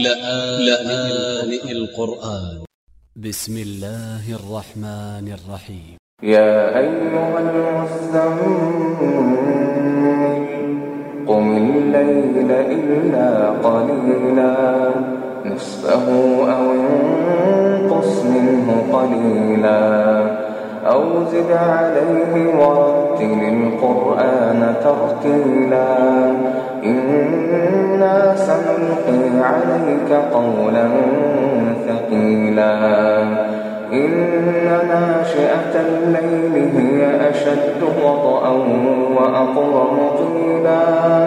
لآن القرآن. ب س م الله الرحمن الرحيم. يا أيها المزمل قم الليل إلا قليلا. نصفه أو انقص منه قليلا. أو زد عليه ورتل القرآن ترتيلا. عليك قولا ثقيلا. إن ناشئة الليل هي أشد وطئا وأقرم قيلا.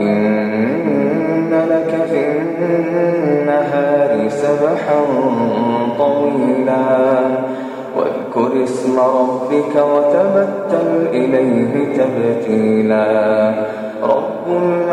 إن لك في النهار سبحا طويلا. واذكر اسم ربك وتبتل إليه تبتيلا.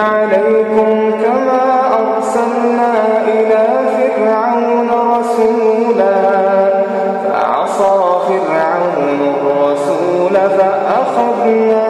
عليكم كما أرسلنا إلى فرعون رسولا. فعصى فرعون الرسول فأخذنا